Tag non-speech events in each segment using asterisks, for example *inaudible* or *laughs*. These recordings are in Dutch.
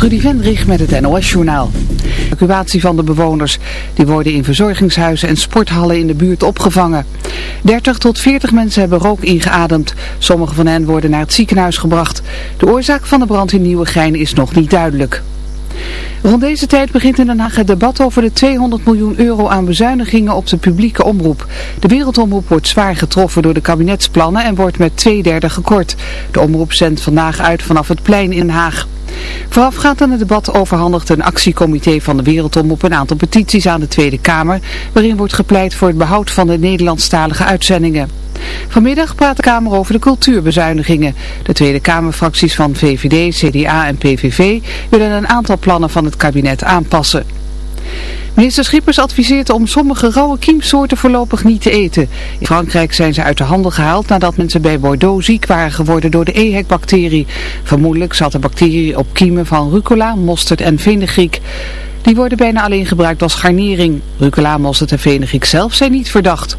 Trudy Vendrich met het NOS-journaal. Evacuatie van de bewoners. Die worden in verzorgingshuizen en sporthallen in de buurt opgevangen. 30 tot 40 mensen hebben rook ingeademd. Sommige van hen worden naar het ziekenhuis gebracht. De oorzaak van de brand in Nieuwegein is nog niet duidelijk. Rond deze tijd begint in Den Haag het debat over de 200 miljoen euro aan bezuinigingen op de publieke omroep. De wereldomroep wordt zwaar getroffen door de kabinetsplannen en wordt met twee derde gekort. De omroep zendt vandaag uit vanaf het plein in Den Haag. Voorafgaand aan het debat overhandigt een actiecomité van de Wereldomroep een aantal petities aan de Tweede Kamer, waarin wordt gepleit voor het behoud van de Nederlandstalige uitzendingen. Vanmiddag praat de Kamer over de cultuurbezuinigingen. De Tweede Kamerfracties van VVD, CDA en PVV willen een aantal plannen van het kabinet aanpassen. Minister Schippers adviseert om sommige rauwe kiemsoorten voorlopig niet te eten. In Frankrijk zijn ze uit de handel gehaald nadat mensen bij Bordeaux ziek waren geworden door de EHEC-bacterie. Vermoedelijk zat de bacterie op kiemen van rucola, mosterd en fenugreek. Die worden bijna alleen gebruikt als garnering. Rucola, mosterd en fenugreek zelf zijn niet verdacht.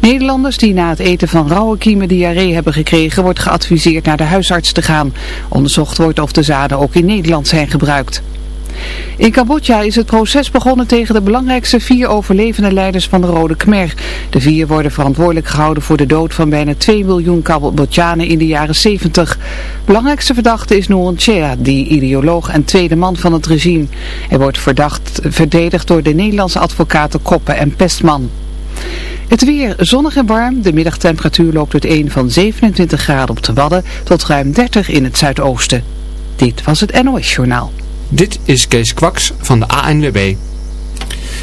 Nederlanders die na het eten van rauwe kiemen diarree hebben gekregen, wordt geadviseerd naar de huisarts te gaan. Onderzocht wordt of de zaden ook in Nederland zijn gebruikt. In Cambodja is het proces begonnen tegen de belangrijkste vier overlevende leiders van de Rode Khmer. De vier worden verantwoordelijk gehouden voor de dood van bijna 2 miljoen Cambodjanen in de jaren 70. Belangrijkste verdachte is Nguyen Chea, die ideoloog en tweede man van het regime. Hij wordt verdacht, verdedigd door de Nederlandse advocaten Koppen en Pestman. Het weer zonnig en warm. De middagtemperatuur loopt uiteen van 27 graden op de Wadden tot ruim 30 in het zuidoosten. Dit was het NOS Journaal. Dit is Kees Kwaks van de ANWB.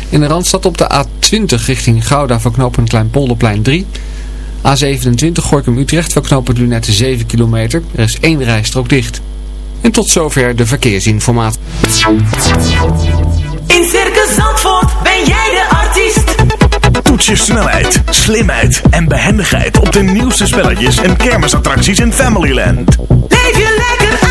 In de Randstad op de A20 richting Gouda verknopend Kleinpolderplein 3. A27 Gorkum Utrecht verknopend Lunette 7 kilometer. Er is één rijstrook dicht. En tot zover de verkeersinformatie. In Circus Zandvoort ben jij de artiest. Toets je snelheid, slimheid en behendigheid op de nieuwste spelletjes en kermisattracties in Familyland. Leef je lekker uit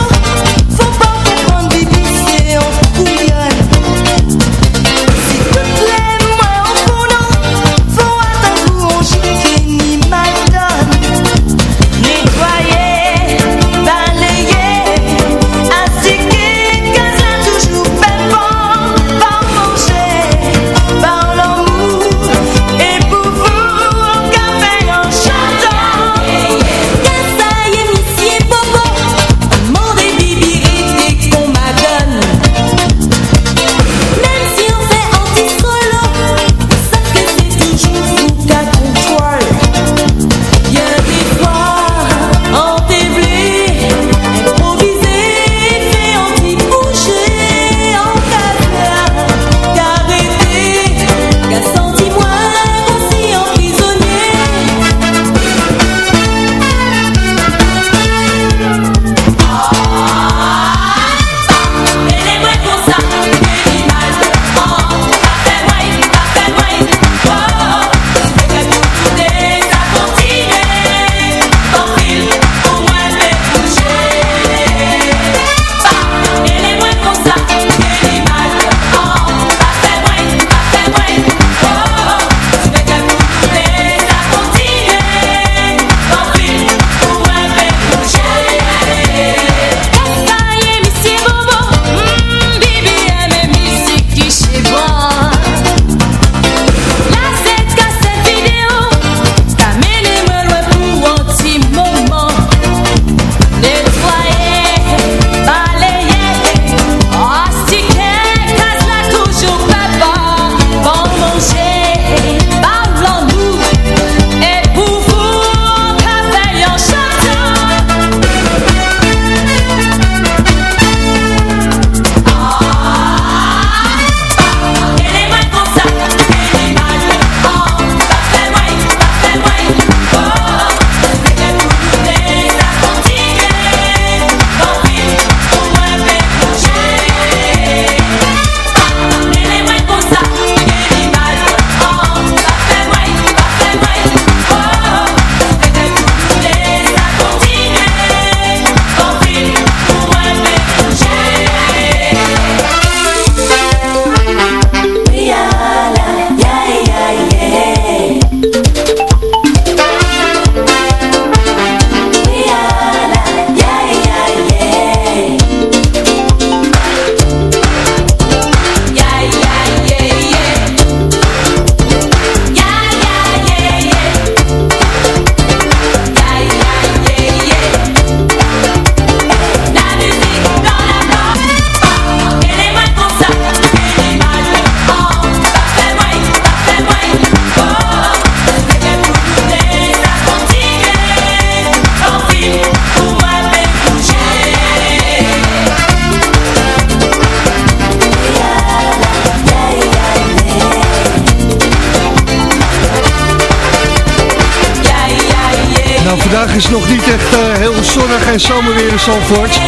Nou, vandaag is nog niet echt eh, heel zonnig en zomerweer in Zandvoort.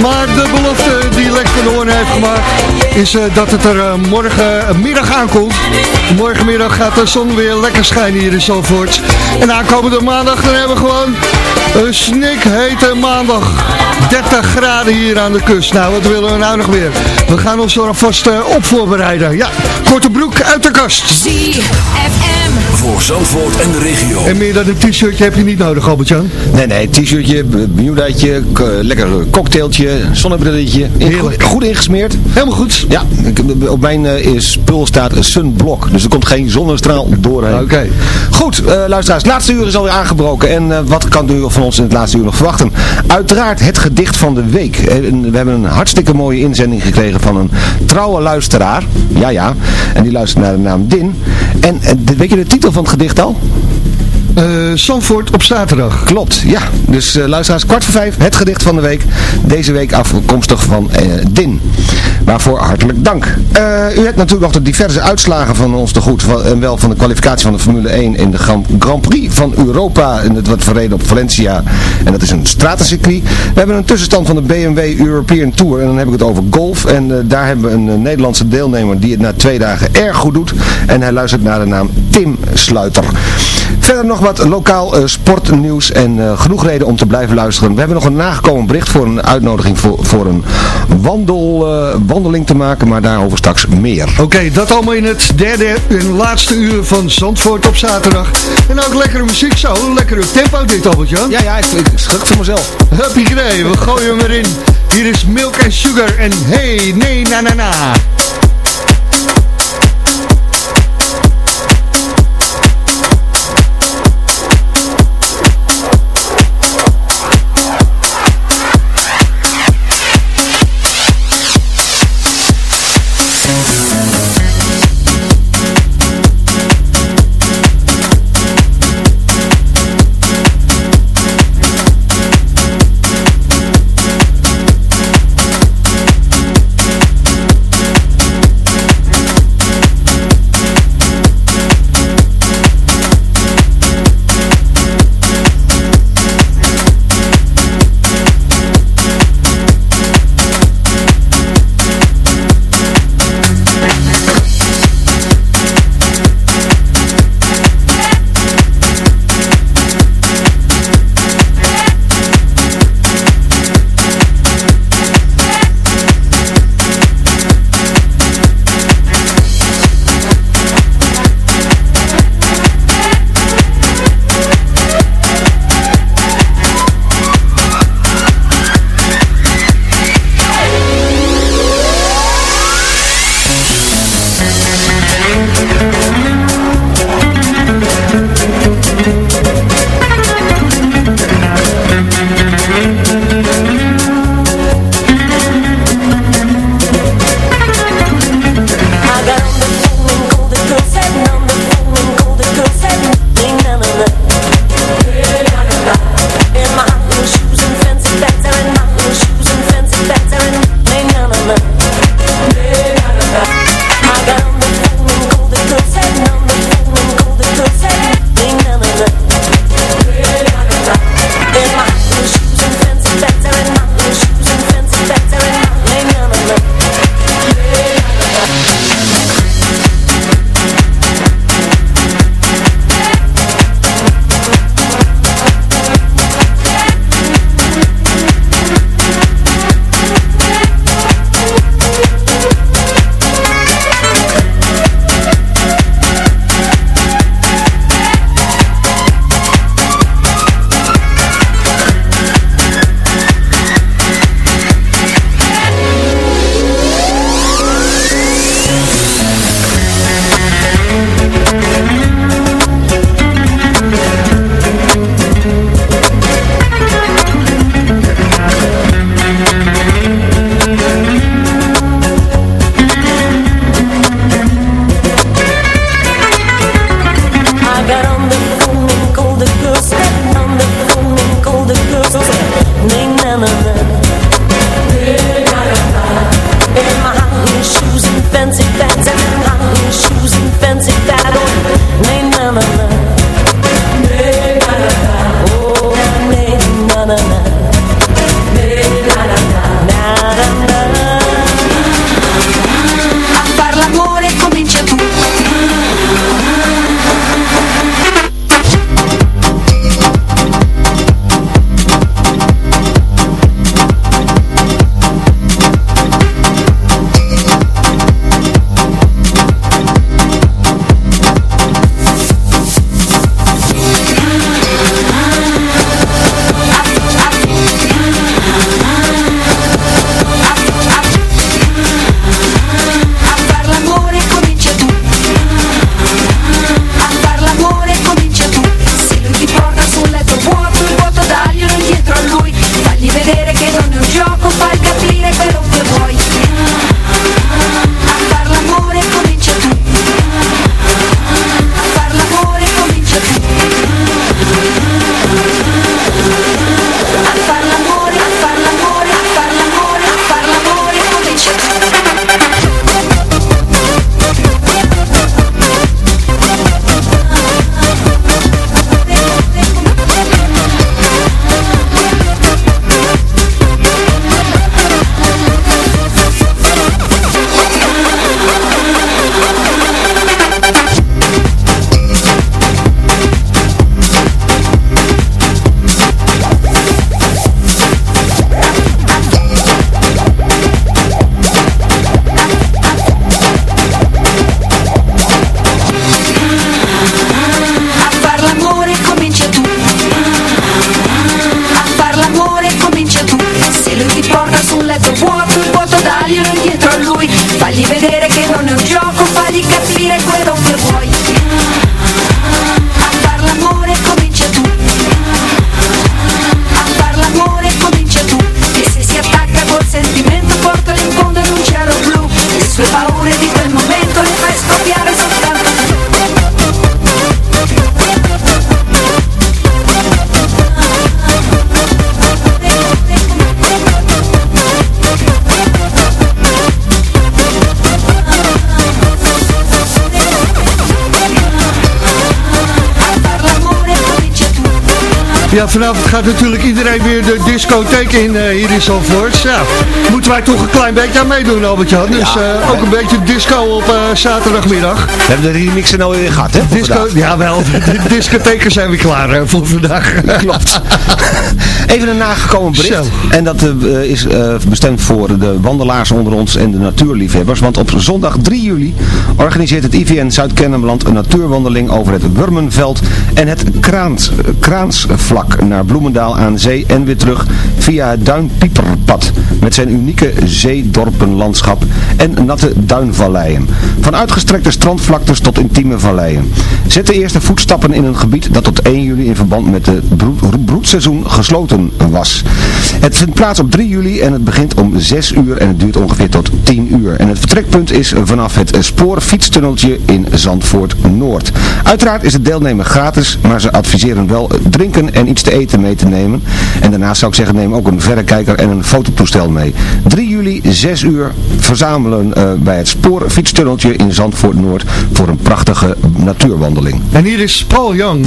Maar de belofte die Lex van Hoorn heeft gemaakt is eh, dat het er uh, morgenmiddag aankomt. Morgenmiddag gaat de zon weer lekker schijnen hier in Zandvoort. En aankomende maandag dan hebben we gewoon een snikhete maandag. 30 graden hier aan de kust. Nou, wat willen we nou nog weer? We gaan ons er alvast op voorbereiden. Ja, korte broek uit de kast. ZFM. Voor Zandvoort en de regio. En meer dan een t-shirtje heb je niet nodig, Albert-Jan? Nee, nee, t-shirtje, bermudaatje, lekker cocktailtje, zonnebrilletje. Goed, goed, ingesmeerd. Helemaal goed. Ja, op mijn uh, spul staat een sunblock, dus er komt geen zonnestraal doorheen. Oké. Goed, uh, luisteraars, het laatste uur is alweer aangebroken. En uh, wat kan u van ons in het laatste uur nog verwachten? Uiteraard het gedicht van de week. We hebben een hartstikke mooie inzending gekregen van een trouwe luisteraar. Ja, ja. En die luistert naar de naam Din. En weet je de titel van het gedicht al? Uh, Zandvoort op zaterdag. Klopt, ja. Dus uh, luisteraars, kwart voor vijf, het gedicht van de week. Deze week afkomstig van uh, Din. Waarvoor hartelijk dank. u hebt natuurlijk nog de diverse uitslagen van ons te goed. En wel van de kwalificatie van de Formule 1 in de Grand, Grand Prix van Europa. En het wordt verreden op Valencia. En dat is een stratencircuit. We hebben een tussenstand van de BMW European Tour. En dan heb ik het over golf. En daar hebben we een Nederlandse deelnemer die het na twee dagen erg goed doet. En hij luistert naar de naam Tim Sluiter. Verder nog wat lokaal uh, sportnieuws en uh, genoeg reden om te blijven luisteren. We hebben nog een nagekomen bericht voor een uitnodiging voor, voor een wandel, uh, wandeling te maken, maar daarover straks meer. Oké, okay, dat allemaal in het derde en laatste uur van Zandvoort op zaterdag. En ook lekkere muziek zo, lekkere tempo dit Albert-Jan. Ja, ja, ik, ik schrik voor mezelf. Grey, we gooien hem erin. Hier is Milk and Sugar en hey, nee, na na na. Ja, vanavond gaat natuurlijk iedereen weer de discotheek in eh, hier in Zandvoort. Ja, moeten wij toch een klein beetje aan meedoen, Albert-Jan. Dus eh, ook een beetje disco op eh, zaterdagmiddag. We hebben de remixen nou weer gehad, hè? Disco, vandaag. jawel, *laughs* de discotheken zijn weer klaar voor vandaag. *laughs* Klopt. Even een nagekomen bericht. Zo. En dat is bestemd voor de wandelaars onder ons en de natuurliefhebbers. Want op zondag 3 juli organiseert het IVN Zuid-Kennemerland een natuurwandeling over het Wurmenveld en het Kraans, Kraansvlak naar Bloemendaal aan zee en weer terug via het Duinpieperpad. Met zijn unieke zeedorpenlandschap en natte duinvalleien. Van uitgestrekte strandvlaktes tot intieme valleien. Zet de eerste voetstappen in een gebied dat tot 1 juli in verband met het broed, broedseizoen gesloten was. Het vindt plaats op 3 juli en het begint om 6 uur en het duurt ongeveer tot 10 uur. En het vertrekpunt is vanaf het spoorfietstunneltje in Zandvoort Noord. Uiteraard is het deelnemen gratis, maar ze adviseren wel drinken en iets te eten mee te nemen. En daarnaast zou ik zeggen, neem ook een verrekijker en een fototoestel mee. 3 juli, 6 uur, verzamelen eh, bij het spoorfietstunneltje in Zandvoort Noord voor een prachtige natuurwandeling. En hier is Paul Young.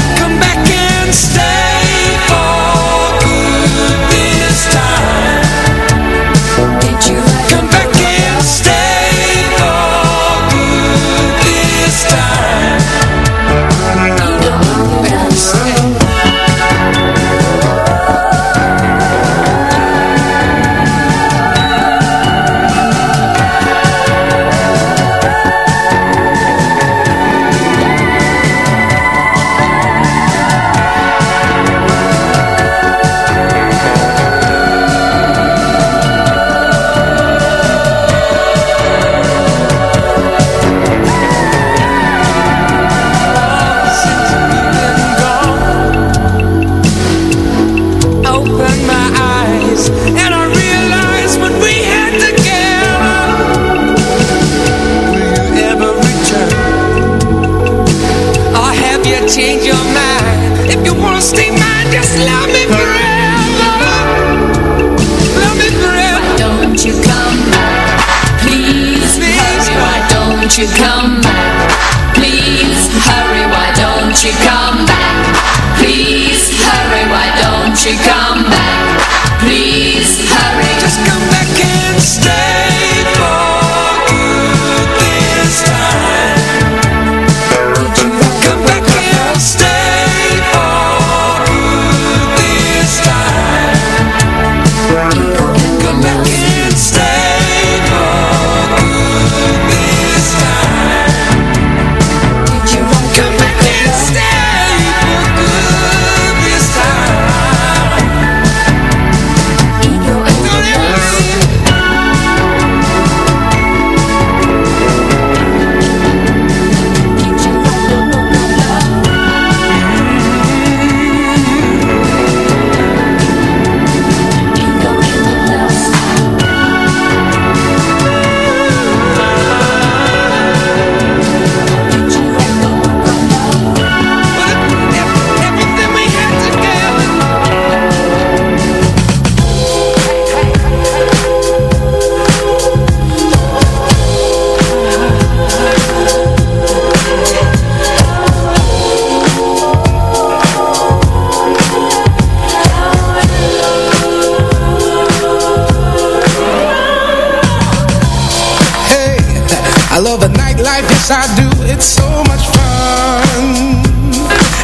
Yes I do, it's so much fun.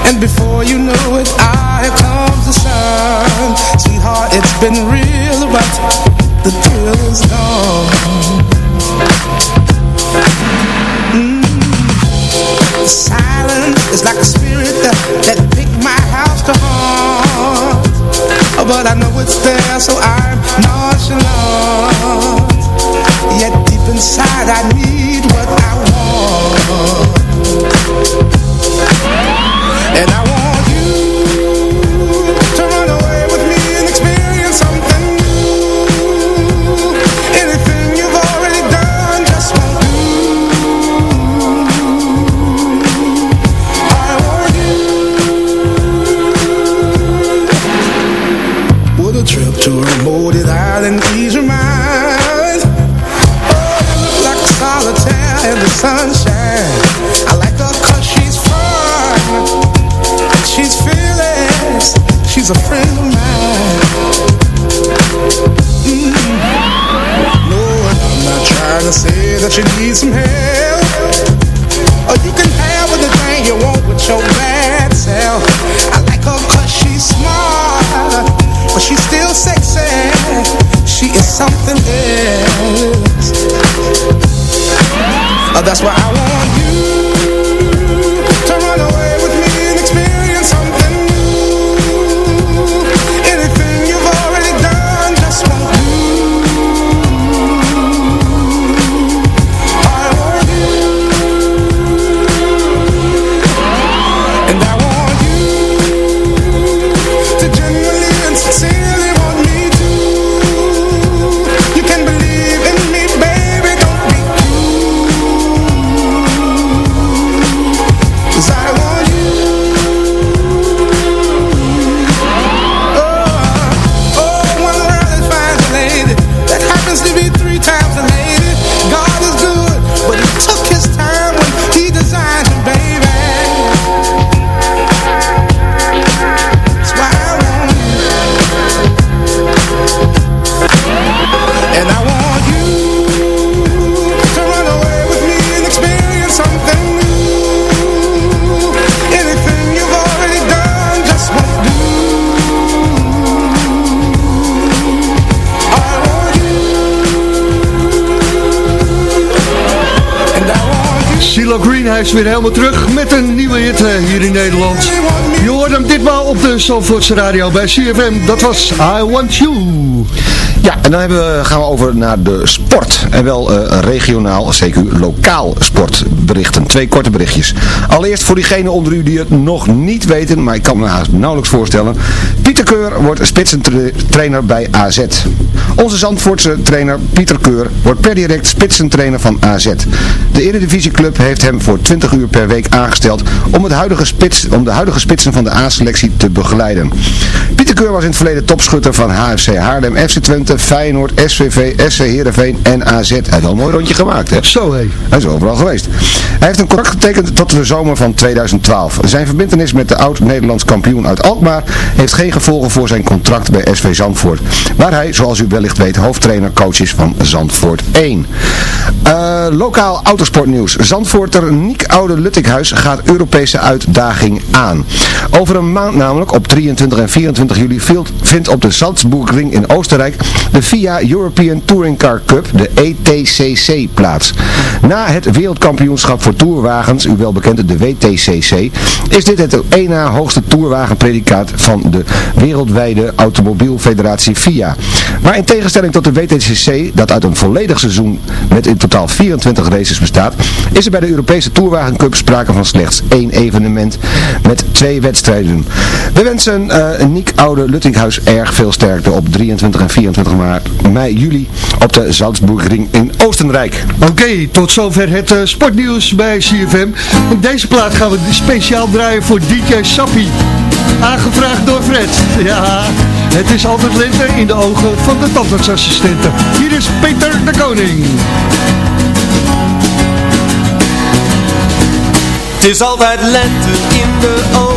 And before you know it, here comes the sun. Sweetheart, it's been real, but the thrill is gone. Mm. The silence is like a spirit that, that picked my house to haunt. Oh, But I know it's there, so I'm nonchalant Yet inside I need what I want need some help hij is weer helemaal terug met een nieuwe hit eh, hier in Nederland. Je hoort hem ditmaal op de Zandvoortse radio bij CFM. Dat was I Want You. Ja, en dan we, gaan we over naar de sport. En wel eh, regionaal, CQ lokaal sportberichten. Twee korte berichtjes. Allereerst voor diegenen onder u die het nog niet weten, maar ik kan me haast nauwelijks voorstellen. Pieter Keur wordt spitsentrainer bij AZ. Onze Zandvoortse trainer Pieter Keur wordt per direct spitsentrainer van AZ. De Eredivisieclub heeft hem voor 20 uur per week aangesteld om, het huidige spits, om de huidige spitsen van de A-selectie te begeleiden. Keur was in het verleden topschutter van HFC Haarlem, FC Twente, Feyenoord, SVV, SC Heerenveen en AZ. Hij heeft al een mooi rondje gemaakt, hè? Zo, hé. Hij is overal geweest. Hij heeft een contract getekend tot de zomer van 2012. Zijn verbindenis met de oud-Nederlands kampioen uit Alkmaar heeft geen gevolgen voor zijn contract bij SV Zandvoort. Waar hij, zoals u wellicht weet, hoofdtrainer coach is van Zandvoort 1. Eh, lokaal autosportnieuws. Zandvoorter Niek Oude Luttikhuis gaat Europese uitdaging aan. Over een maand namelijk, op 23 en 24 juli, vindt- vindt op de Salzburgring in Oostenrijk de FIA European Touring Car Cup, de ETCC, plaats. Na het wereldkampioenschap voor toerwagens, u wel bekend de WTCC, is dit het één na hoogste toerwagenpredicaat van de wereldwijde automobielfederatie FIA. Maar in tegenstelling tot de WTCC, dat uit een volledig seizoen met in totaal 24 races bestaat, is er bij de Europese Tourwagen Cup sprake van slechts één evenement met twee wedstrijden. We wensen eh Niek Oude Luttinghuis erg veel sterkte op 23 en 24 maart, mei, juli op de Salzburgring in Oostenrijk. Oké, tot zover het eh, sportnieuws bij CFM. In deze plaat gaan we speciaal draaien voor DJ Sappie. Aangevraagd door Fred. Ja, het is altijd lente in de ogen van de tandartsassistenten. Hier is Peter de Koning. Het is altijd lente in de ogen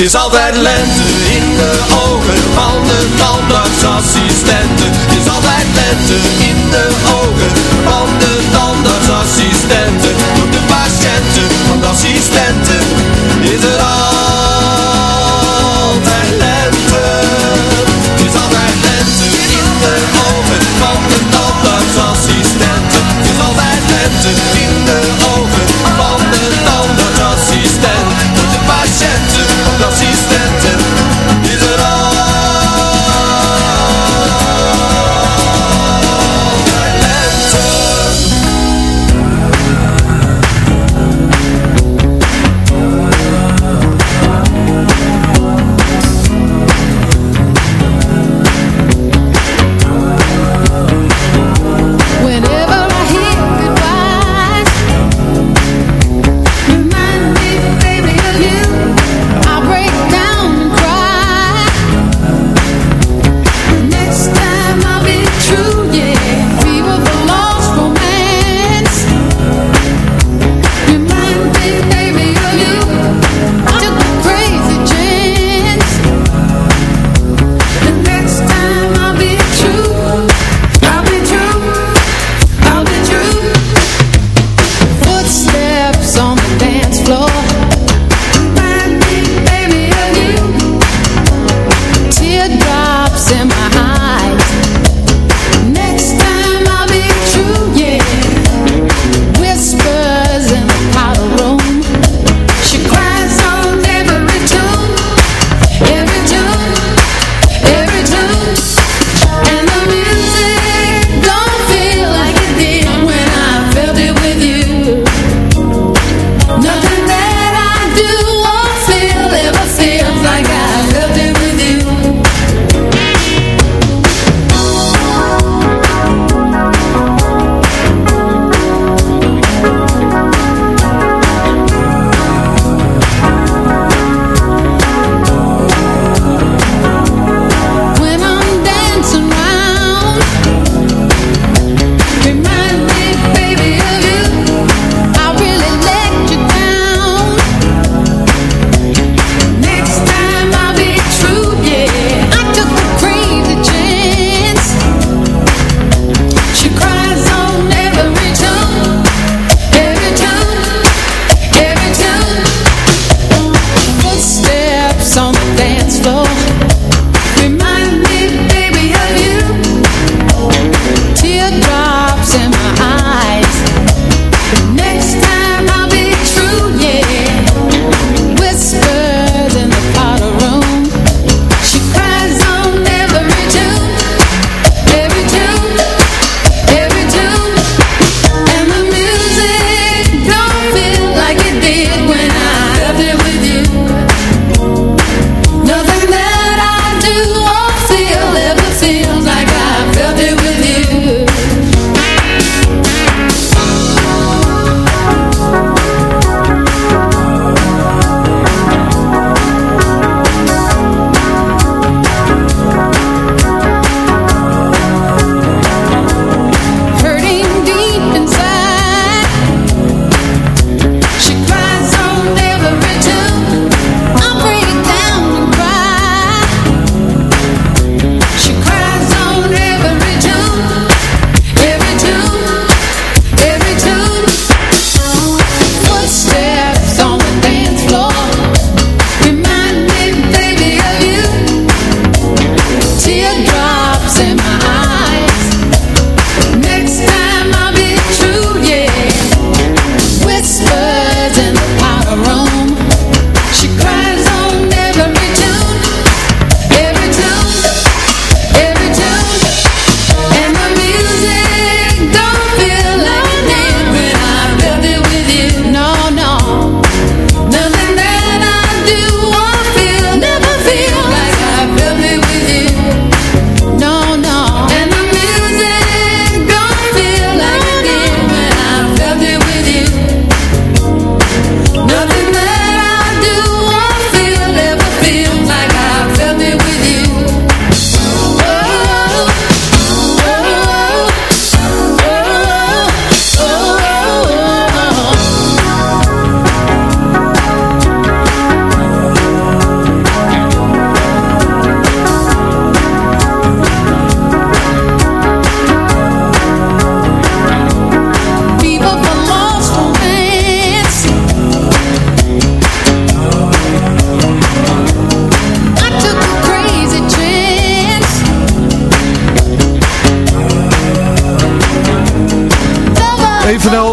Het is altijd lente in de ogen van de tandartsassistenten. Het is altijd lente in de ogen van de tandartsassistenten. Voor de patiënten van de assistenten is er altijd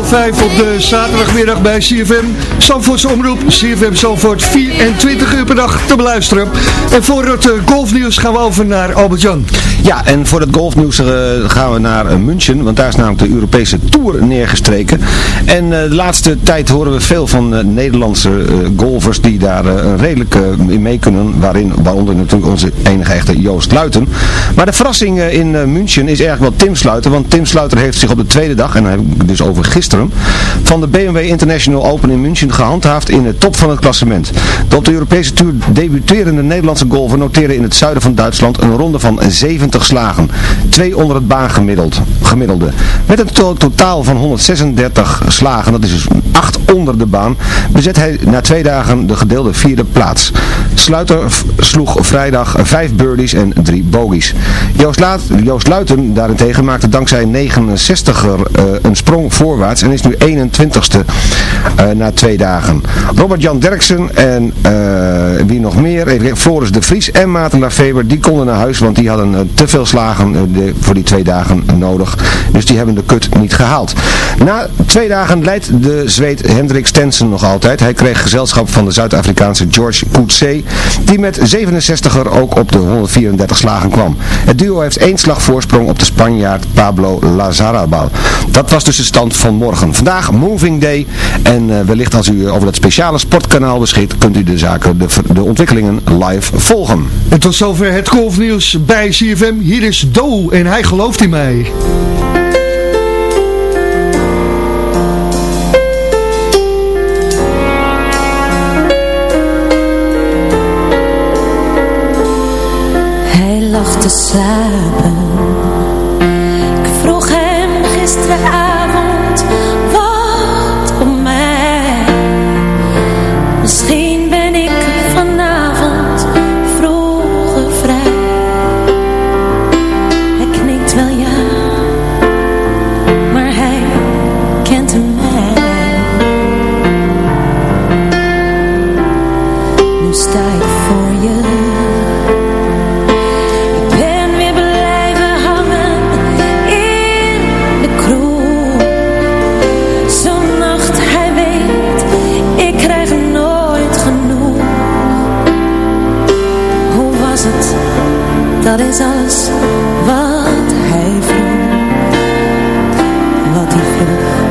half vijf op de zaterdagmiddag bij CFM. Zandvoortse omroep, CFM Zandvoort, 24 uur per dag te beluisteren. En voor het uh, golfnieuws gaan we over naar Albert-Jan. Ja, en voor het golfnieuws uh, gaan we naar uh, München, want daar is namelijk de Europese Tour neergestreken. En de laatste tijd horen we veel van Nederlandse golfers die daar redelijk in mee kunnen, waarin, waaronder natuurlijk onze enige echte Joost Luiten. Maar de verrassing in München is eigenlijk wel Tim Sluiter, want Tim Sluiter heeft zich op de tweede dag, en dan heb ik dus over gisteren, van de BMW International Open in München gehandhaafd in de top van het klassement. De op de Europese Tour debuterende Nederlandse golfer noteerde in het zuiden van Duitsland een ronde van 70 slagen. Twee onder het baangemiddelde. Met een to totaal van 136 slagen, dat is dus 8 onder de baan, bezet hij na twee dagen de gedeelde vierde plaats. Sluiter sloeg vrijdag 5 birdies en 3 bogies. Joost, Laat, Joost Luiten daarentegen maakte dankzij 69er uh, een sprong voorwaarts en is nu 21ste uh, na twee dagen. Robert-Jan Derksen en uh, wie nog meer, Floris de Vries en Maarten Lafeber, die konden naar huis, want die hadden te veel slagen de, voor die twee dagen nodig. Dus die hebben de kut niet gehaald. Na twee dagen leidt de Zweed Hendrik Stensen nog altijd. Hij kreeg gezelschap van de Zuid-Afrikaanse George Coetzee, die met 67er ook op de 134 slagen kwam. Het duo heeft één slag voorsprong op de Spanjaard Pablo Lazarabal. Dat was dus de stand van morgen. Vandaag Moving Day en uh, wellicht als u over dat speciale sportkanaal beschikt, kunt u de zaken, de, de ontwikkelingen live volgen. En tot zover het golfnieuws bij CFM. Hier is Do en hij gelooft in mij. Hij lag te slapen. Ik vroeg hem gisteravond Dat is alles wat hij vroeg. Wat hij vroeg.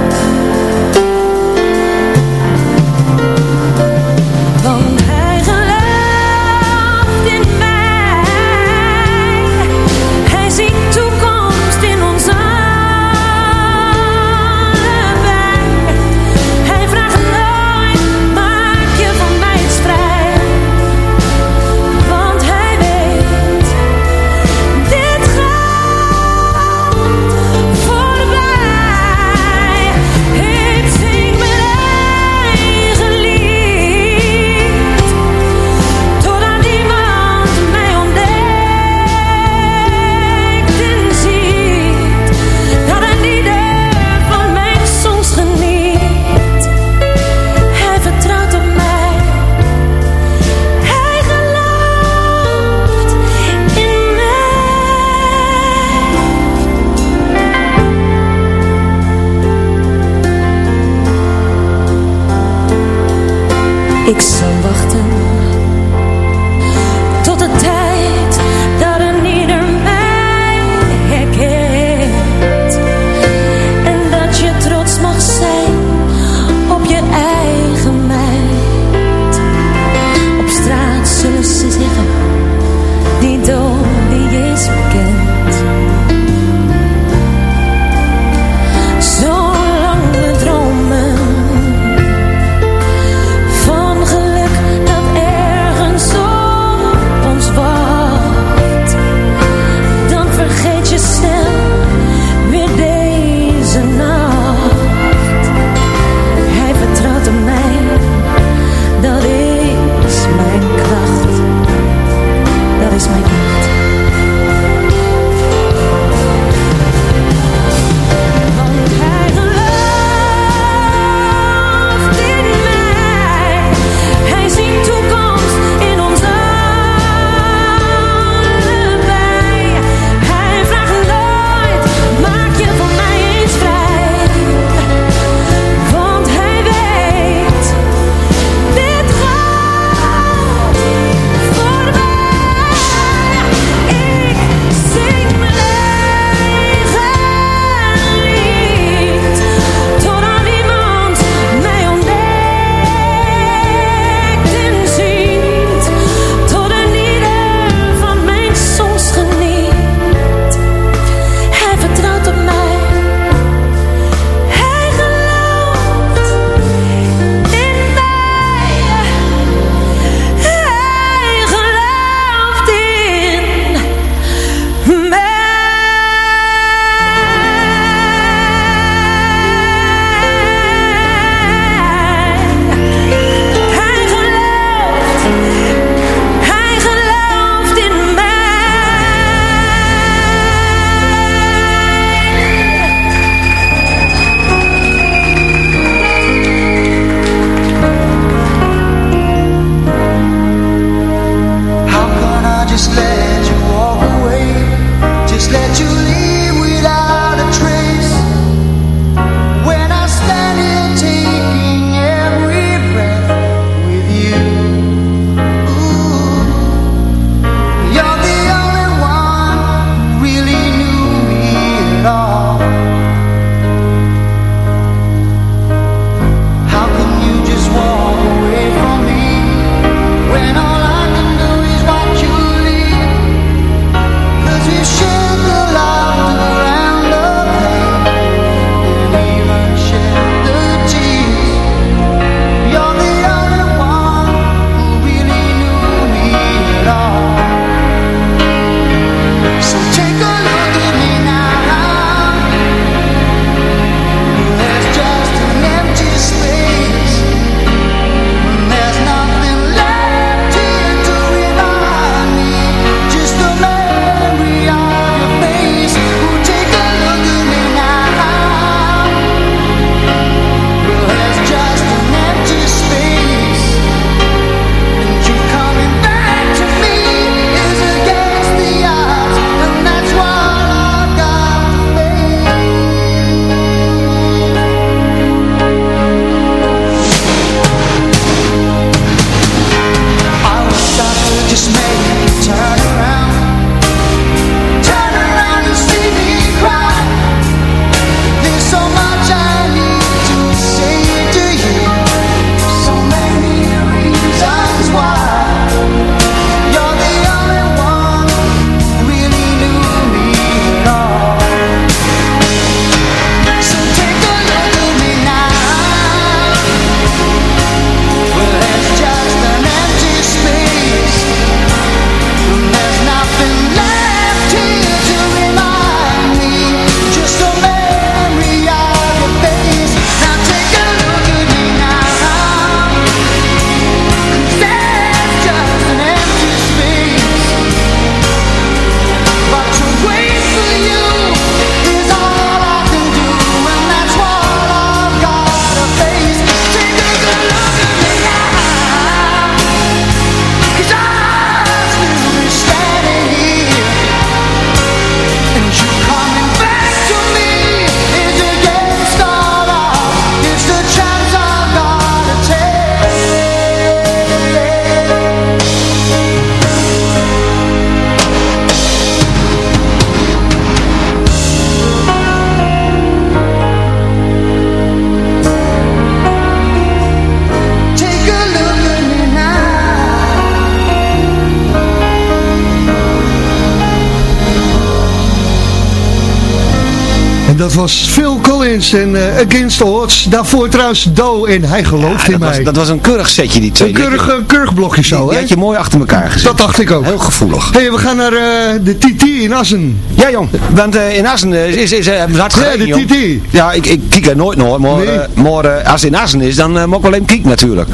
Was Phil Collins en eh, Against the Odds. Daarvoor trouwens Do en Hij gelooft in mij. was, dat was een keurig setje, die twee. een keurig, eh, keurig blokje zo, Die hè? had je mooi achter elkaar gezet. Dat dacht ik ook. Heel gevoelig. hey, we gaan naar eh, de TT in Assen. Ja, jong. Want in Assen is, is, is hard Ja, de. TT. Ja, ik, ik kijk er nooit naar, maar, Nee. maar als het in Assen is, dan moet ik wel even kijken natuurlijk.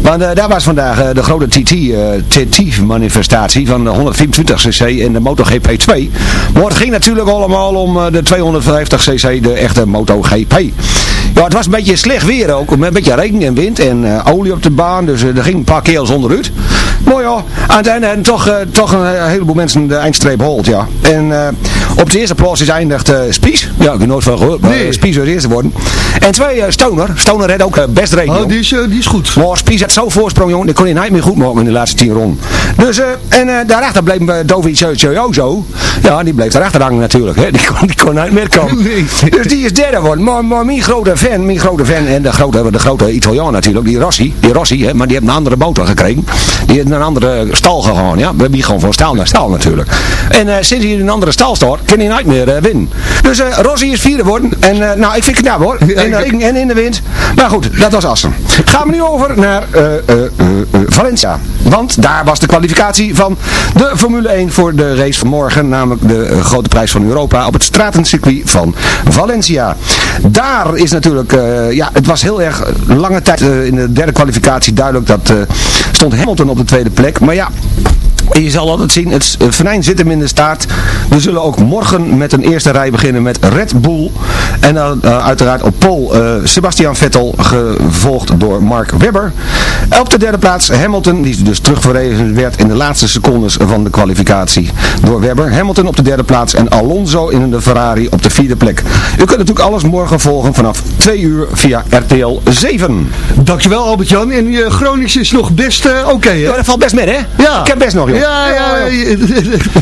Want eh, daar was vandaag eh, de grote TT-manifestatie van de 124cc en de MotoGP2. Maar het ging natuurlijk allemaal om eh, de 250cc, de echte MotoGP. Ja, het was een beetje slecht weer ook, met een beetje regen en wind en eh, olie op de baan, dus eh, er ging een paar keels onderuit. Maar ja, aan het einde hebben toch, eh, toch een heleboel mensen de eindstreep gehold, ja. En op de eerste plaats is eindigd Spies. Ja, ik heb nooit van gehoord, maar Nee. Spies was eerste worden. En twee, Stoner. Stoner had ook best regen, Oh, die is, die is goed. Maar Spies had zo'n voorsprong, jongen, die kon hij niet meer goed maken in de laatste tien ronden. Dus, en daarachter bleef uh, Dovi zo. Ja, die bleef daarachter hangen natuurlijk, hè. Die kon, die kon niet meer komen. *laughs* Nee. Dus die is derde geworden. Maar, maar mijn grote fan, mijn grote fan, en de grote, de grote Italiaan natuurlijk, die Rossi, die Rossi, hè, maar die heeft een andere motor gekregen. Die heeft een andere stal gegaan, ja. We hebben gewoon van stal naar stal natuurlijk. En eh, sinds hij in een andere stal staat, kan hij nooit meer eh, winnen. Dus eh Rossi is vierde geworden. En nou, ik vind het knap hoor. In de regen en in de wind. Maar goed, dat was Assen. Gaan we nu over naar Valencia. Want daar was de kwalificatie van de Formule 1 voor de race van morgen. Namelijk de grote prijs van Europa op het stratencircuit van Valencia. Daar is natuurlijk, eh, ja, het was heel erg lange tijd eh, in de derde kwalificatie duidelijk dat eh, stond Hamilton op de tweede plek. Maar ja, en je zal altijd zien, het eh, venijn zit hem in de staart. We zullen ook morgen met een eerste rij beginnen met Red Bull. En dan eh, uiteraard op pol eh, Sebastian Vettel, gevolgd door Mark Webber. Op de derde plaats Hamilton, die dus terugverrezen werd in de laatste secondes van de kwalificatie door Webber. Hamilton op de derde plaats en Alonso in de Ferrari op de vierde plek. U kunt natuurlijk alles morgen volgen vanaf 2 uur via RTL 7. Dankjewel Albert-Jan. En je Gronings is nog best eh, oké? Ja, dat valt best mee, hè? Ja. Ik heb best nog. Ja, ja.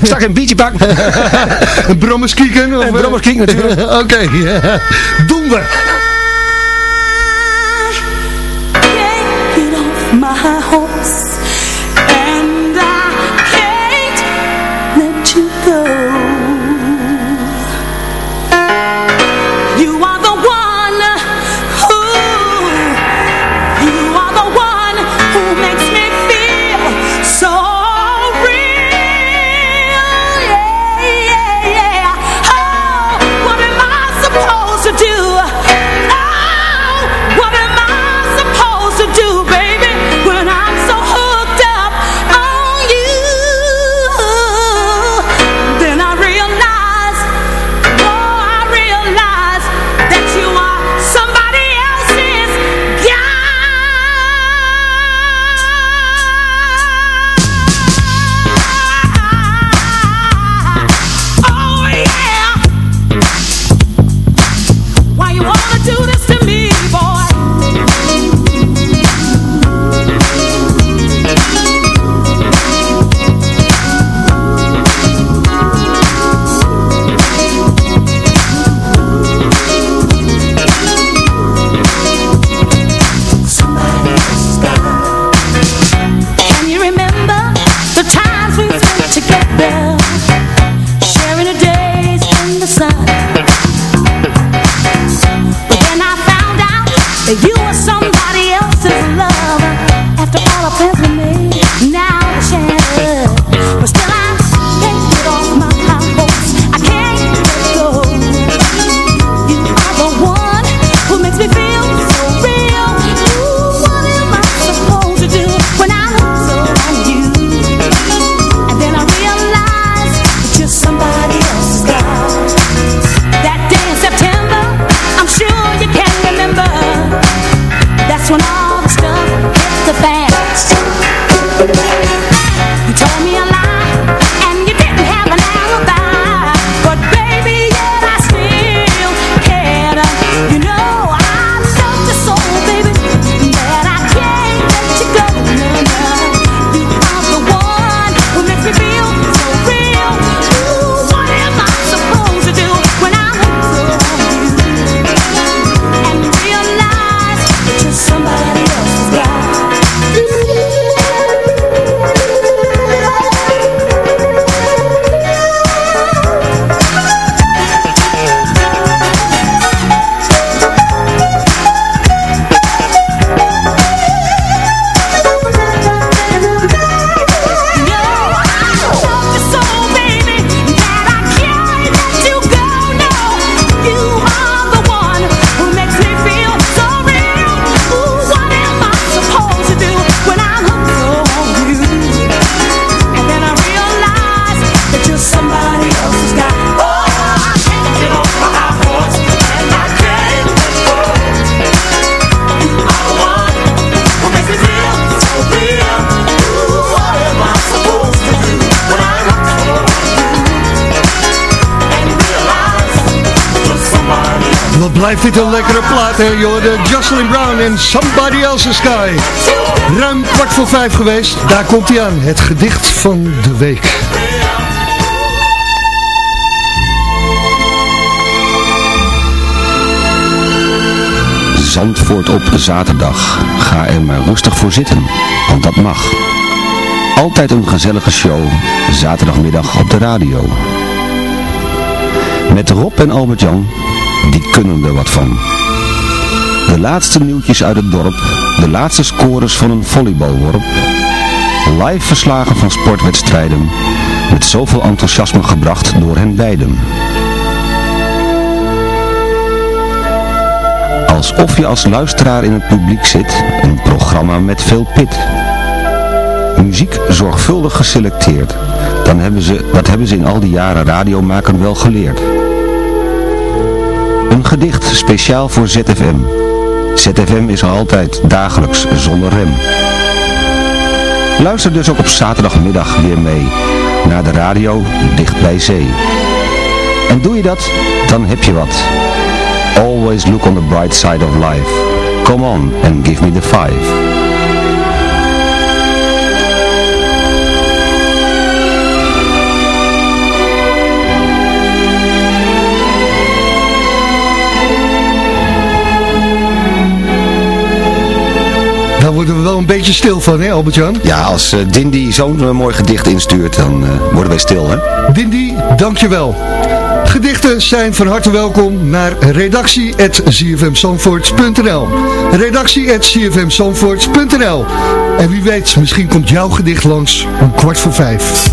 Straks een biertje pak. *laughs* Een brommers kieken? Of, Een brommers kieken natuurlijk. *laughs* Oké, ja. Donder. get off blijft dit een lekkere plaat, hè, joh. Jocelyn Brown en Somebody Else's Sky. Ruim kwart voor vijf geweest. Daar komt hij aan. Het gedicht van de week. Zandvoort op zaterdag. Ga er maar rustig voor zitten, want dat mag. Altijd een gezellige show, zaterdagmiddag op de radio. Met Rob en Albert-Jan, die kunnen er wat van. De laatste nieuwtjes uit het dorp, de laatste scores van een volleybalworp. Live verslagen van sportwedstrijden, met zoveel enthousiasme gebracht door hen beiden. Alsof je als luisteraar in het publiek zit, een programma met veel pit. Muziek zorgvuldig geselecteerd, dan hebben ze, dat hebben ze in al die jaren radiomaken wel geleerd. Een gedicht speciaal voor ZFM. ZFM is altijd dagelijks zonder rem. Luister dus ook op zaterdagmiddag weer mee naar de radio dicht bij zee. En doe je dat, dan heb je wat. Always look on the bright side of life. Come on and give me the five. Wel een beetje stil van, hè Albert-Jan? Ja, als uh, Dindy zo'n uh, mooi gedicht instuurt, dan uh, worden wij stil, hè? Dindy, dankjewel. Gedichten zijn van harte welkom naar redactie.zfmzandvoort.nl redactie.zfmzandvoort.nl En wie weet, misschien komt jouw gedicht langs om kwart voor vijf.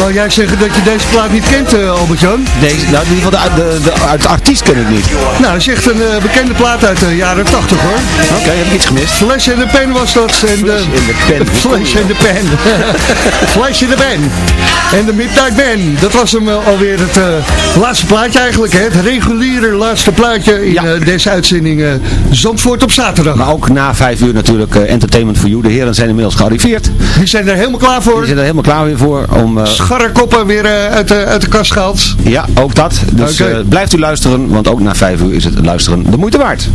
Wou jij zeggen dat je deze plaat niet kent, eh, Albert-Jan? Deze, nou, in ieder geval de, de, de, artiest ken ik niet. Nou, dat is echt een eh, bekende plaat uit de jaren 80 hoor. Oké, heb ik iets gemist? Flash in de pen was dat. En de, in de pen. *laughs* Flash in de pen. *laughs* Flash in de pen. En de Midnight Band. Dat was hem eh, alweer het eh, laatste plaatje eigenlijk. Hè? Het reguliere laatste plaatje in eh, deze uitzending eh, Zandvoort op zaterdag. Maar ook na vijf uur natuurlijk eh, Entertainment for You. De heren zijn inmiddels gearriveerd. Die zijn er helemaal klaar voor. Die zijn er helemaal klaar weer voor. Om, Scharrekoppen weer eh, uit, de, uit de kast gehaald. ja, ook dat. Dus eh, blijft u luisteren, want ook na vijf uur is het luisteren de moeite waard.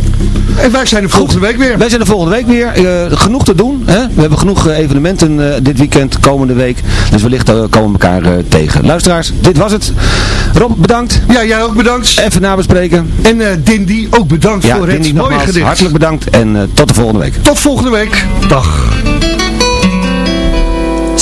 En wij zijn er volgende week weer. Wij zijn er volgende week weer. Eh, genoeg te doen. Hè? We hebben genoeg evenementen dit weekend, komende week. Dus wellicht komen we elkaar tegen. Luisteraars, dit was het. Rob, bedankt. Ja, jij ook bedankt. Even nabespreken. En eh Dindy ook bedankt Ja, voor Dindy het mooie gedicht. hartelijk bedankt en tot de volgende week. Tot volgende week. Dag.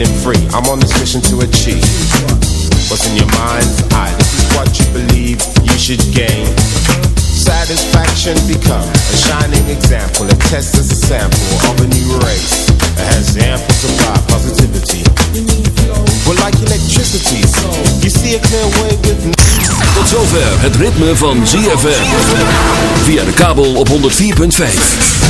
feeling free. I'm on this mission to achieve. What's in your mind's eye? This is what you believe you should gain. Satisfaction become a shining example. A test as a sample of a new race that has ample supply positivity. Well, like electricity, you see a clear way with. Tot zover het ritme van ZFM. Via de kabel op 104.5.